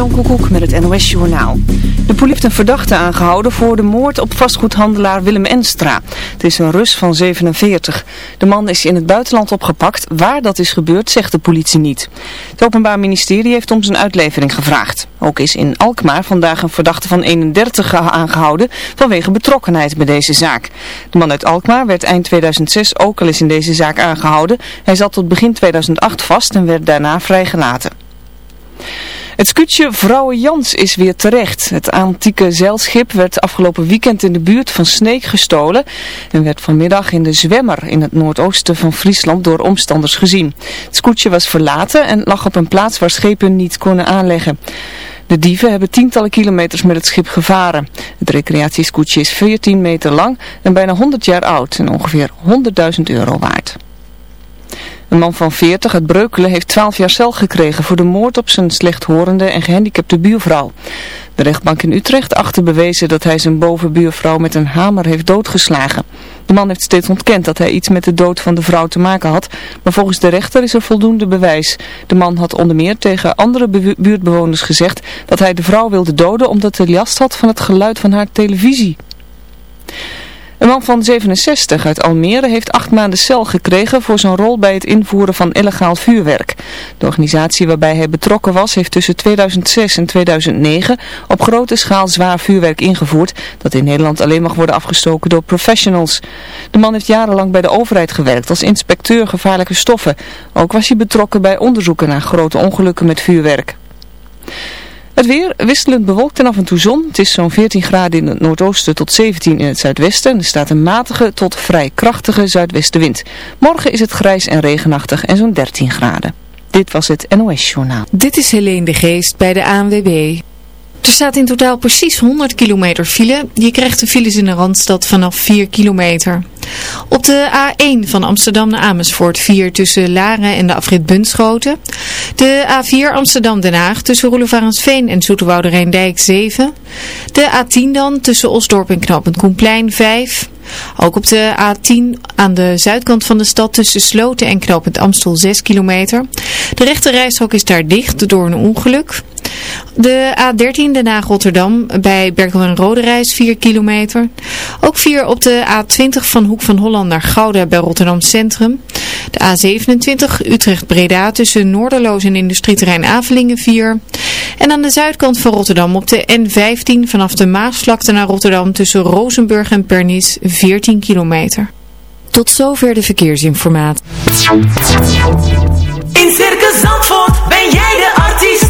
Met het NOS Journaal. De politie heeft een verdachte aangehouden voor de moord op vastgoedhandelaar Willem Enstra. Het is een Rus van 47. De man is in het buitenland opgepakt. Waar dat is gebeurd zegt de politie niet. Het Openbaar Ministerie heeft om zijn uitlevering gevraagd. Ook is in Alkmaar vandaag een verdachte van 31 aangehouden vanwege betrokkenheid bij deze zaak. De man uit Alkmaar werd eind 2006 ook al eens in deze zaak aangehouden. Hij zat tot begin 2008 vast en werd daarna vrijgelaten. Het scootje Vrouwen Jans is weer terecht. Het antieke zeilschip werd afgelopen weekend in de buurt van Sneek gestolen en werd vanmiddag in de Zwemmer in het noordoosten van Friesland door omstanders gezien. Het scootje was verlaten en lag op een plaats waar schepen niet konden aanleggen. De dieven hebben tientallen kilometers met het schip gevaren. Het recreatiescootje is 14 meter lang en bijna 100 jaar oud en ongeveer 100.000 euro waard. Een man van 40 uit Breukelen heeft 12 jaar cel gekregen voor de moord op zijn slechthorende en gehandicapte buurvrouw. De rechtbank in Utrecht achter bewezen dat hij zijn bovenbuurvrouw met een hamer heeft doodgeslagen. De man heeft steeds ontkend dat hij iets met de dood van de vrouw te maken had, maar volgens de rechter is er voldoende bewijs. De man had onder meer tegen andere buurtbewoners gezegd dat hij de vrouw wilde doden omdat hij last had van het geluid van haar televisie. Een man van 67 uit Almere heeft acht maanden cel gekregen voor zijn rol bij het invoeren van illegaal vuurwerk. De organisatie waarbij hij betrokken was heeft tussen 2006 en 2009 op grote schaal zwaar vuurwerk ingevoerd dat in Nederland alleen mag worden afgestoken door professionals. De man heeft jarenlang bij de overheid gewerkt als inspecteur gevaarlijke stoffen. Ook was hij betrokken bij onderzoeken naar grote ongelukken met vuurwerk. Het weer wisselend bewolkt en af en toe zon. Het is zo'n 14 graden in het noordoosten tot 17 in het zuidwesten. Er staat een matige tot vrij krachtige zuidwestenwind. Morgen is het grijs en regenachtig en zo'n 13 graden. Dit was het NOS Journaal. Dit is Helene de Geest bij de ANWB. Er staat in totaal precies 100 kilometer file. Je krijgt de files in de Randstad vanaf 4 kilometer. Op de A1 van Amsterdam naar Amersfoort 4 tussen Laren en de afrit Bunschoten. De A4 Amsterdam-Den Haag tussen Roelevarensveen en Zoeterwoude Rijndijk 7. De A10 dan tussen Osdorp en Knoopend Koenplein 5. Ook op de A10 aan de zuidkant van de stad tussen Sloten en Knoopend Amstel 6 kilometer. De rechte is daar dicht door een ongeluk. De A13 Den Haag-Rotterdam bij Berkel en Roderijs 4 kilometer. Ook 4 op de A20 van Hoek van Holland naar Gouda bij Rotterdam Centrum. De A27 Utrecht-Breda tussen Noorderloos en industrieterrein Avelingen 4. En aan de zuidkant van Rotterdam op de N15 vanaf de Maasvlakte naar Rotterdam tussen Rozenburg en Pernis 14 kilometer. Tot zover de verkeersinformatie. In Circus Zandvoort ben jij de artiest.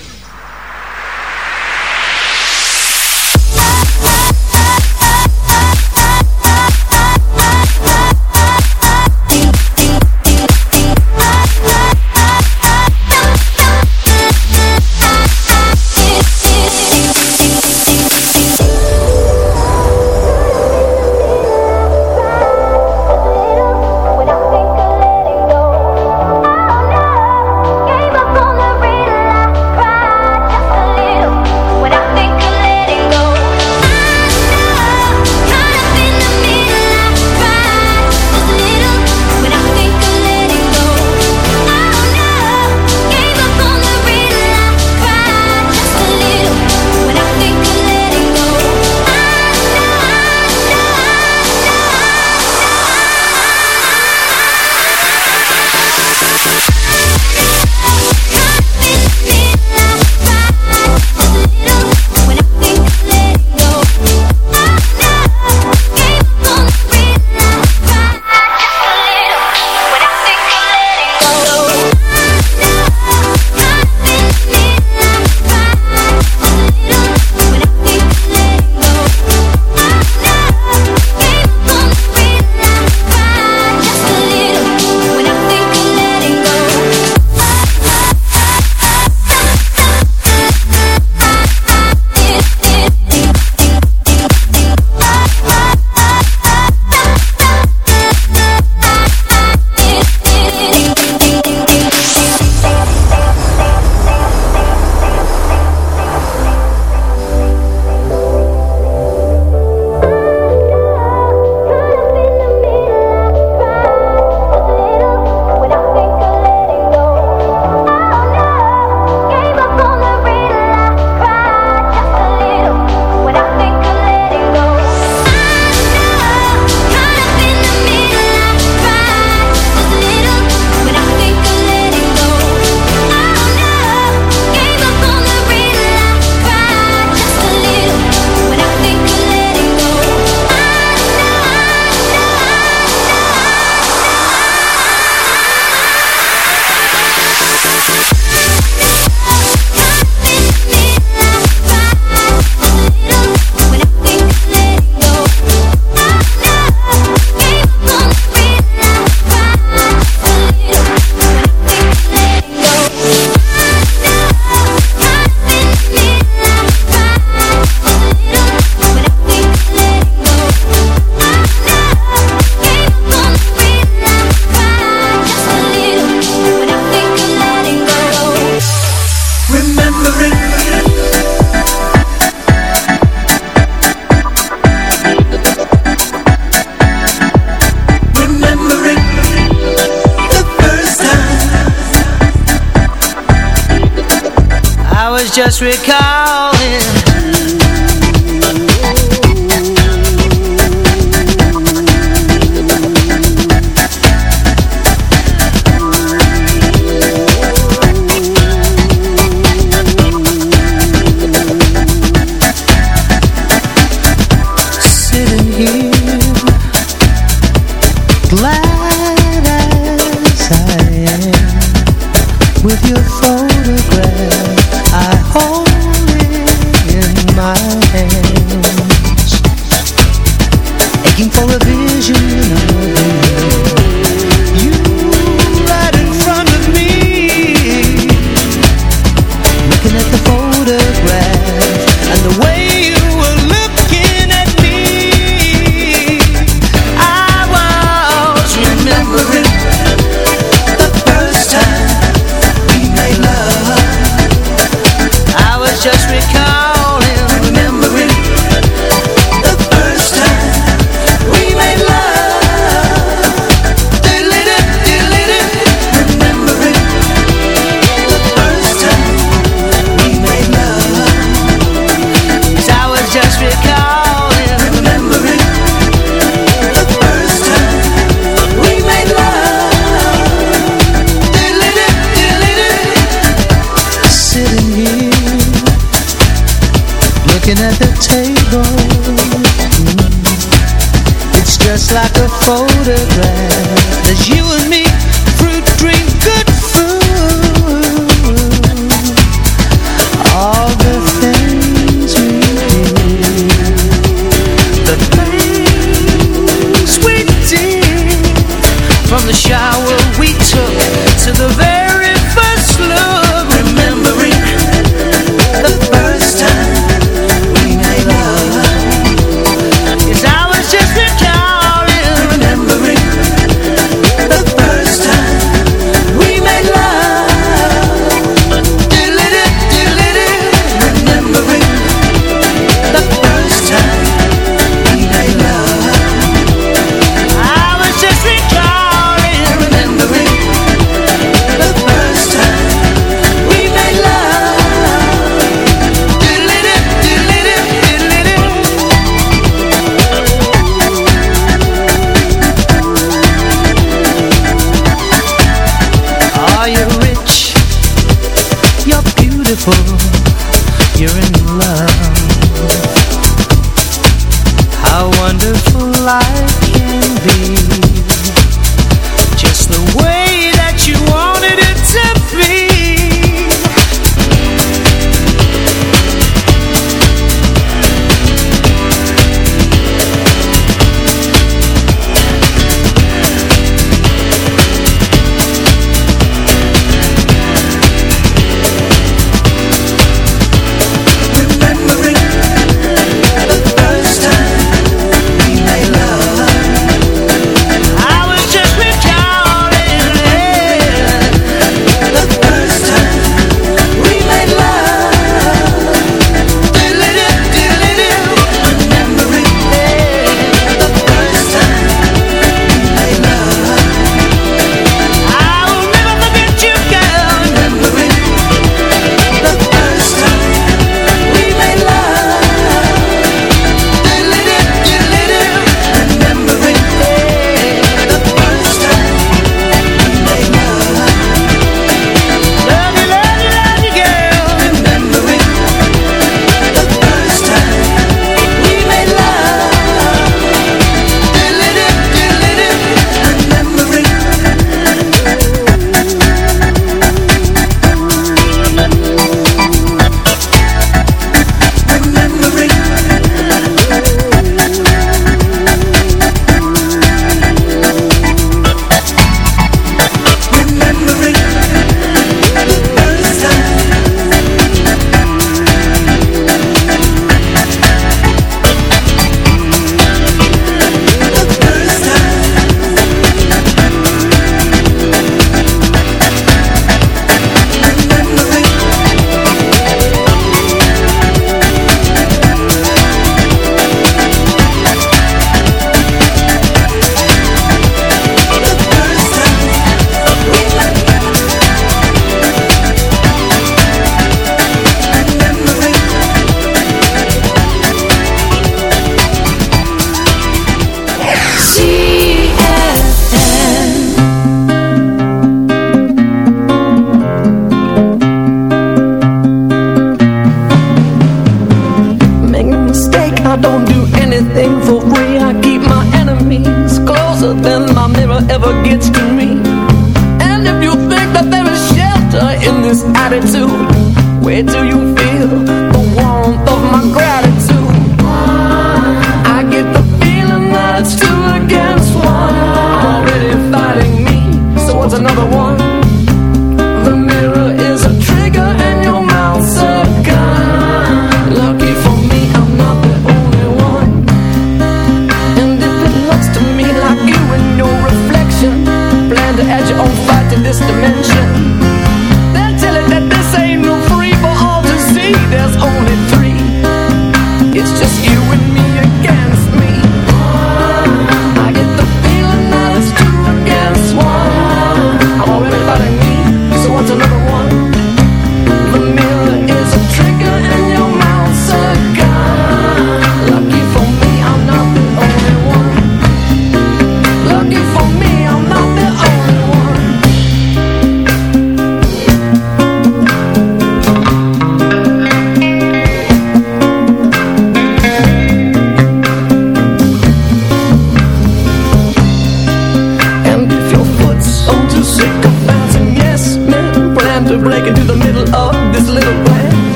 just recall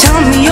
tell me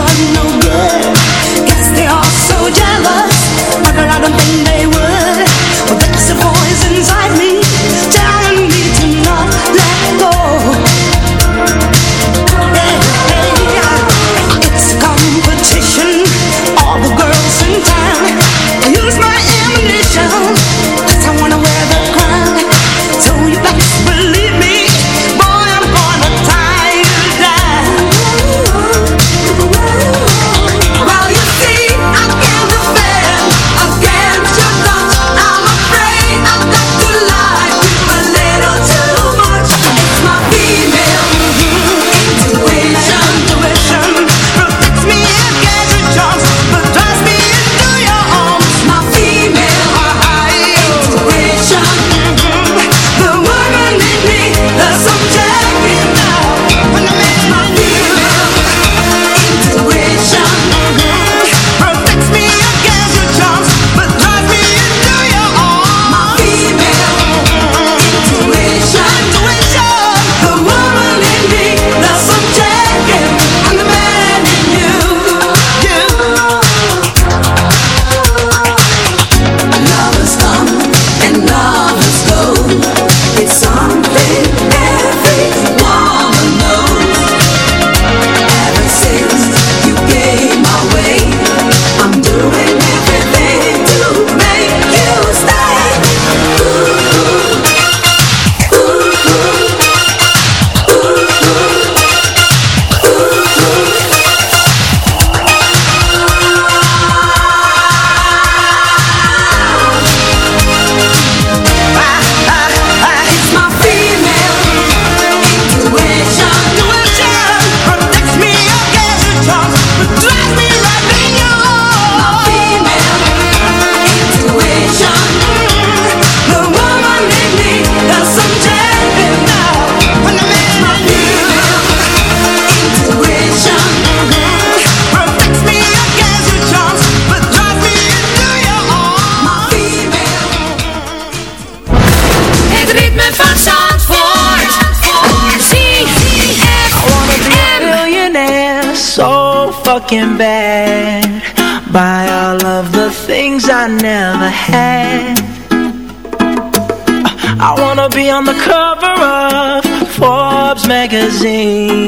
fucking bad By all of the things I never had. I wanna be on the cover of Forbes magazine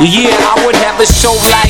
Yeah, I would have a show like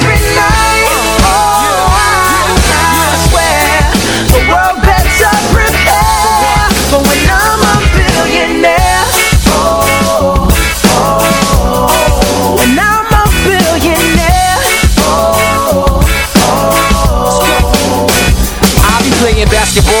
basketball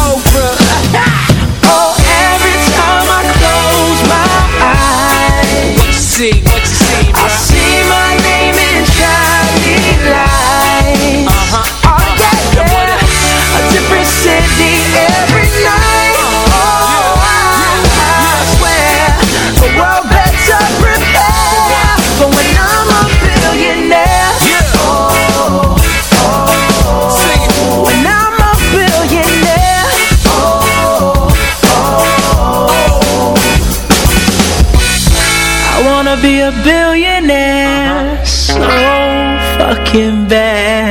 looking back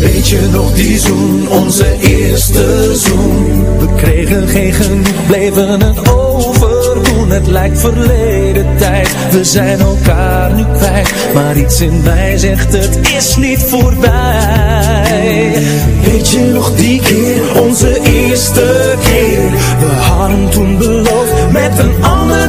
Weet je nog die zoen, onze eerste zoen? We kregen geen, bleven het over. Doen het lijkt verleden tijd. We zijn elkaar nu kwijt, maar iets in mij zegt: het is niet voorbij. Weet je nog die keer, onze eerste keer? We hadden toen beloofd met een ander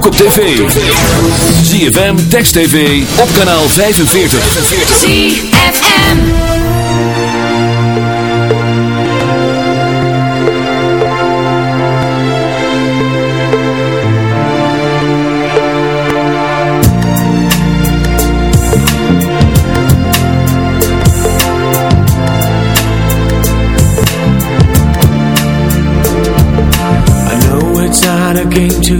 Ook op tv. ZFM, Text TV, op kanaal 45. ZFM. I know it's not a game to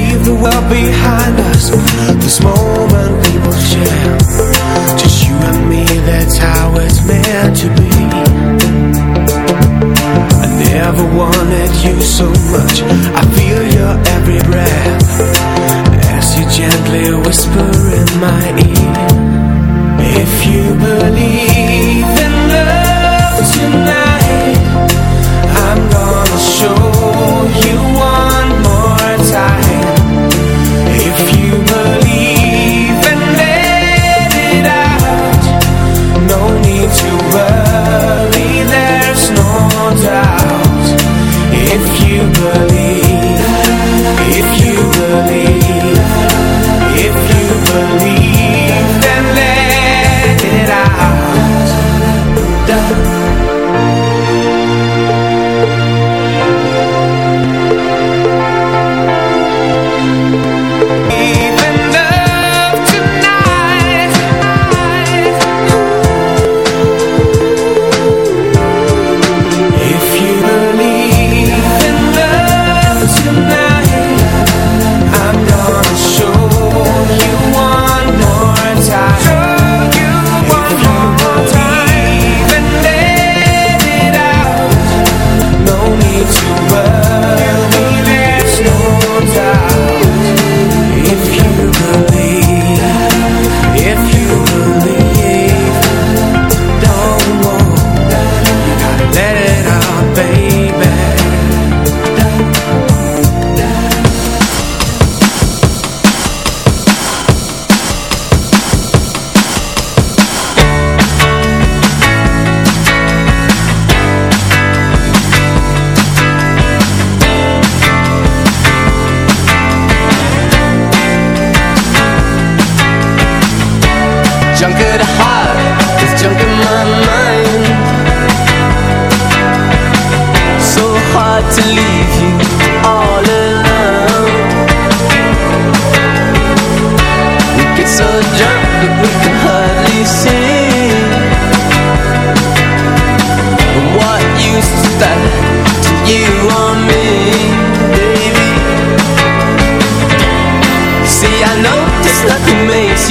leave the world behind us. This moment we will share. Just you and me, that's how it's meant to be. I never wanted you so much. I feel your every breath. As you gently whisper in my ear. If you believe in love tonight I'm gonna show you one more time if you believe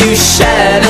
you shed